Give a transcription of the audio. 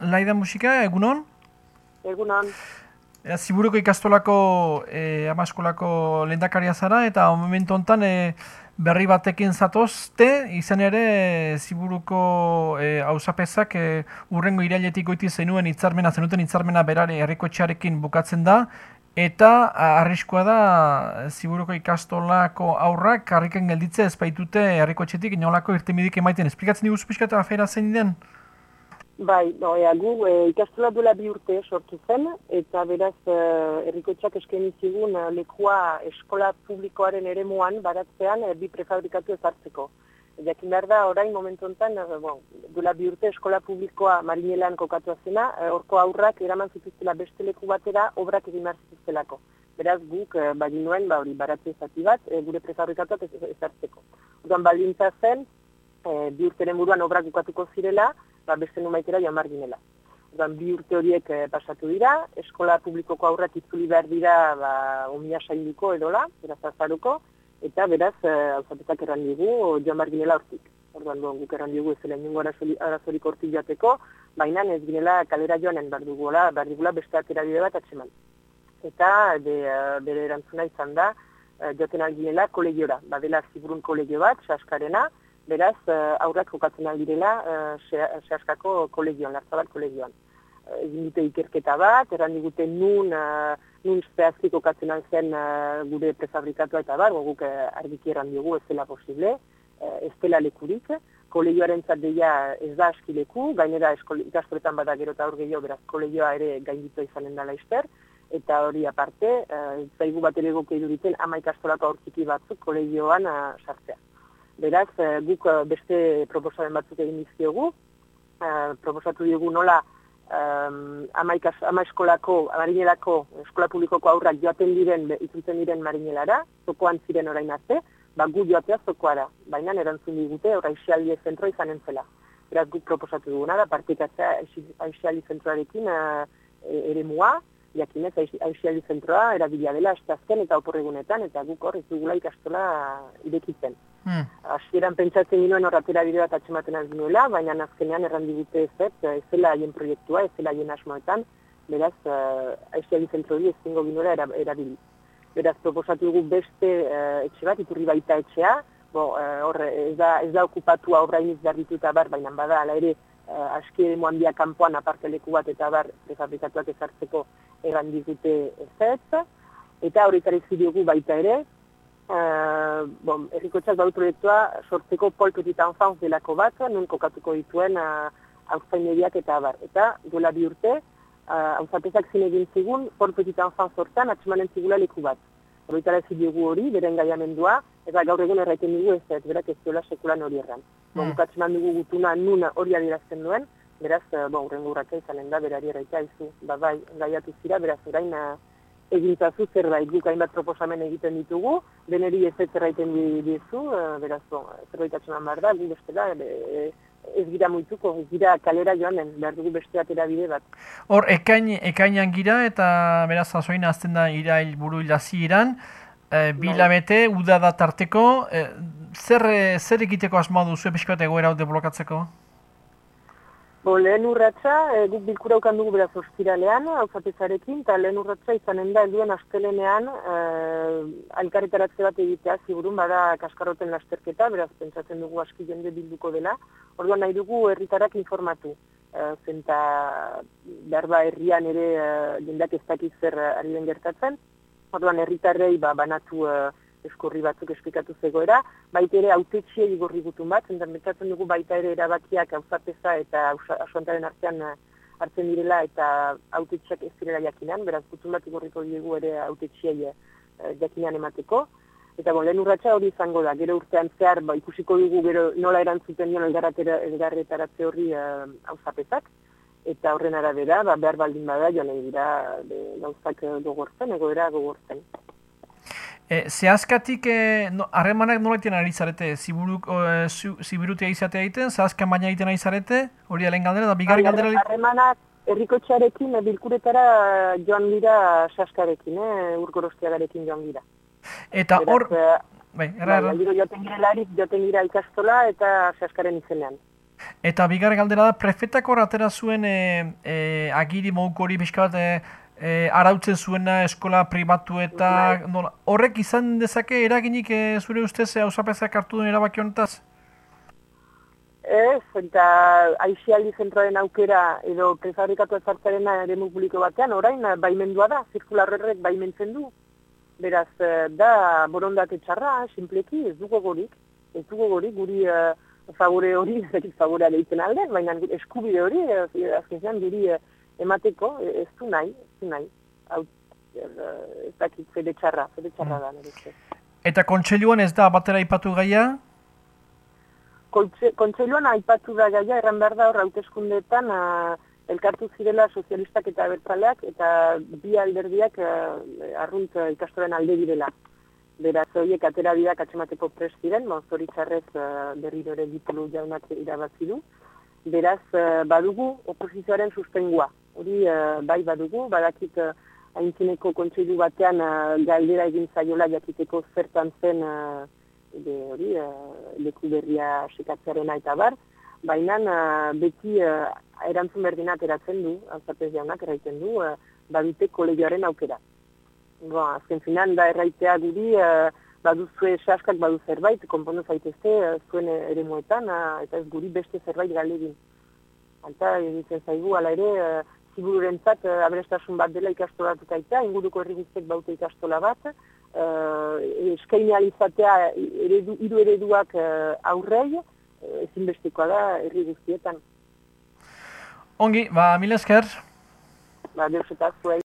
Laida Musika, egunon? Egunon. E, ziburuko ikastolako e, amaskolako lehendakaria zara eta momentu honetan e, berri batekin zatozte, izan ere ziburuko e, hausapezak e, urrengo irailetik goiti zenuen hitzarmena zenuten hitzarmena berare herriko bukatzen da, eta arriskoa da ziburuko ikastolako aurrak karriken gelditze ez baitute herriko etxetik inolako irtemidik emaiten. Esplikatzen diguzu pixka eta afera zein den? Bai, no, ea, gu e, ikastola duela bi urte sortu zen, eta beraz e, errikotxak eskaini zigun e, lekua eskola publikoaren ere muan baratzean e, bi prefabrikatu ezartzeko. Jakin behar da, orain momentu enten, e, bon, duela bi urte eskola publikoa marinelan kokatu azena, e, aurrak eraman zituztela beste leku batera obrak egin zituztelako. Beraz guk e, nuen, ba, hori baratze ezati bat, e, gure prefabrikatuak ezartzeko. Odan baldintza zen, e, bi urteren buruan obrak ukatuko zirela, ba, beste numaitera joan ginela. Odan, bi urte horiek eh, pasatu dira, eskola publikoko aurrak itzuli behar dira ba, umia sainduko edola, beraz azaruko, eta beraz, eh, hauzatetak erran digu, joan ginela hortik. Orduan, bon, guk erran digu ez zela inungo arazorik hortik jateko, baina ez ginela kalera joanen behar dugula, behar dugula beste atera bide bat atseman. Eta de, uh, bere erantzuna izan da, joten alginela kolegiora, badela ziburun kolegio bat, saskarena, beraz, uh, aurrak jokatzen aldirela uh, sehaskako kolegioan, lartzabal kolegioan. Uh, egin dute ikerketa bat, erran digute nun, uh, nun zehazki jokatzen alzen uh, gure prefabrikatua eta bar, guk uh, argiki erran dugu ez dela posible, ez dela lekurik, kolegioaren zadeia ez da aski leku, gainera ikastoretan bada gero eta gehiago, beraz kolegioa ere gainditua izanen dela izter, eta hori aparte, uh, zaigu bat ere goke iduritzen ama ikastolako aurtziki batzuk kolegioan uh, sartzea. Beraz, eh, guk eh, beste proposamen batzuk egin dizkiogu, uh, proposatu dugu nola um, ama, ikas, ama eskolako, marinelarako, eskola publikoko aurrak joaten diren, itzultzen diren marinelara, zokoan ziren orain arte, ba, gu joatea zokoara, baina erantzun digute, ora isialdi zentro izan entzela. Beraz, guk proposatu duguna da, partikatzea isialdi zentroarekin uh, ere mua, jakinez, aixiali zentroa, erabila dela, estazken eta oporregunetan, eta guk hor, ez dugula ikastola irekitzen. Hmm. Asieran pentsatzen ginoen horratera bide bat atxematen aldinuela, baina azkenean errandigute ez ez, ez zela haien proiektua, ez zela haien asmoetan, beraz, uh, aixiali zentro hori ez zingo ginoela erabili. Beraz, proposatu dugu beste uh, etxe bat, iturri baita etxea, bo, uh, hor, ez da, ez da okupatua horrein izgar dituta bar, baina bada, ala ere, uh, aski ere moan kanpoan aparte bat eta bar prefabrikatuak ezartzeko egan dizute ez eta horretara izidiogu baita ere, uh, bon, errikotxak baut proiektua sortzeko Pol Petit Enfants delako bat, nun kokatuko dituen uh, mediak eta bar. Eta duela bi urte, uh, hauzapezak zine egin zigun Pol Petit Enfants sortan atxemanen zigula leku bat. Horretara izidiogu hori, beren gaiamendua, eta gaur egun erraiten dugu ez, ez berak ez duela sekulan hori erran. Mm. Bon, dugu gutuna nuna hori adirazten duen, beraz, uh, bon, urrengo urraka izanen da, berari erraita izu, ba, bai, gaiatu zira, beraz, orain uh, egintzazu zerbait. Guk hainbat proposamen egiten ditugu, deneri ez ez erraiten dizu, beraz, bon, zerbait atxeman behar da, da, ez gira muituko, ez gira kalera joanen, behar dugu beste atera bide bat. Hor, ekain, ekainan gira eta beraz, azoin azten da irail buru hilazi iran, e, bilabete, uda da tarteko, e, zer, zer egiteko asmoa duzu episkoet egoera hau deblokatzeko? Bo, lehen urratza, e, guk bilkura ukan dugu beraz ostiralean, hauzatezarekin, eta lehen urratza izanen da helduen astelenean e, alkarretaratze bat egitea, ziburun, bada kaskaroten lasterketa, beraz pentsatzen dugu aski jende bilduko dela. Orduan nahi dugu herritarak informatu. E, zenta berba herrian ere e, jendak ez dakiz zer ari den gertatzen. Orduan herritarrei ba, banatu e, eskorri batzuk esplikatu zegoera, baita ere autetxie igorri gutun bat, zentan betzatzen dugu baita ere erabakiak hauzapeza eta asuantaren artean eh, hartzen direla eta autetxiak ez direla jakinan, beraz gutun bat igorriko diegu ere autetxiei eh, jakinan emateko. Eta bon, lehen urratxa hori izango da, gero urtean zehar ba, ikusiko dugu gero nola erantzuten nion elgarretaratze horri hauzapezak. Eh, eta horren arabera, ba, behar baldin bada, joan dira gauzak gogortzen, egoera gogortzen. E, zehazkatik, e, harremanak no, nola ari zarete? Ziburuk, e, ziburutia izatea egiten, zehazkan baina egiten ari zarete? Hori alen galdera, da bigarri bai, galdera? Harremanak errikotxearekin, e, bilkuretara joan dira saskarekin, eh, urgorostiagarekin joan dira. Eta hor... Bai, erra, erra. Bai, joten gira larik, joten gira ikastola eta saskaren izenean. Eta bigarren galdera da, prefetako atera zuen e, e, agiri moduko hori bat e, e, arautzen zuena eskola pribatu eta Bai. nola, horrek izan dezake eraginik e, zure ustez hausapezak hartu duen erabaki honetaz? Ez, eta aixialdi zentroaren aukera edo prefabrikatu ezartzarena eremu publiko batean, orain eh, baimendua da, zirkular horrek baimentzen du. Beraz, eh, da borondate txarra, sinpleki, ez dugu gorik, ez dugu gorik, guri uh, favore hori, ez dakit favorea lehitzen alde, baina eskubide hori, uh, azkenean guri eh, emateko, eh, ez du nahi, ez du nahi. Hau, eh, ez dakit, fede txarra, fede txarra da, nire. Eta kontseiluan ez da batera ipatu gaia? Kontseiluan aipatu da gaia, erran behar da hor hauteskundeetan elkartu zirela sozialistak eta abertzaleak eta bi alderdiak arrunt eh, ikastoren alde direla. Beraz, horiek atera dira atxemateko prest ziren, mo, zoritxarrez uh, berriro ere ditulu jaunak irabazi du. Beraz, badugu oposizioaren sustengua. Hori eh, bai badugu, badakit uh, haintzineko kontseilu batean eh, galdera egin zaiola jakiteko zertan zen eh, hori uh, leku berria sekatzearena eta bar, baina uh, beti uh, erantzun berdinak eratzen du, alzapez jaunak erraiten du, uh, badute kolegioaren aukera. Ba, azken finan da erraitea guri, uh, baduzue saskak badu zerbait, konpondu zaitezte uh, zuen eremuetan, uh, eta ez guri beste zerbait galegin. Alta, egiten zaigu, ala ere, uh, zibururentzat uh, aberestasun bat dela ikastolatuta eta, inguruko herri guztiek baute ikastola bat, uh, eskaini alizatea eredu, hiru ereduak uh, aurrei, uh, ezinbestekoa da herri guztietan. Ongi, ba, mila esker. Ba, deus eta zuei.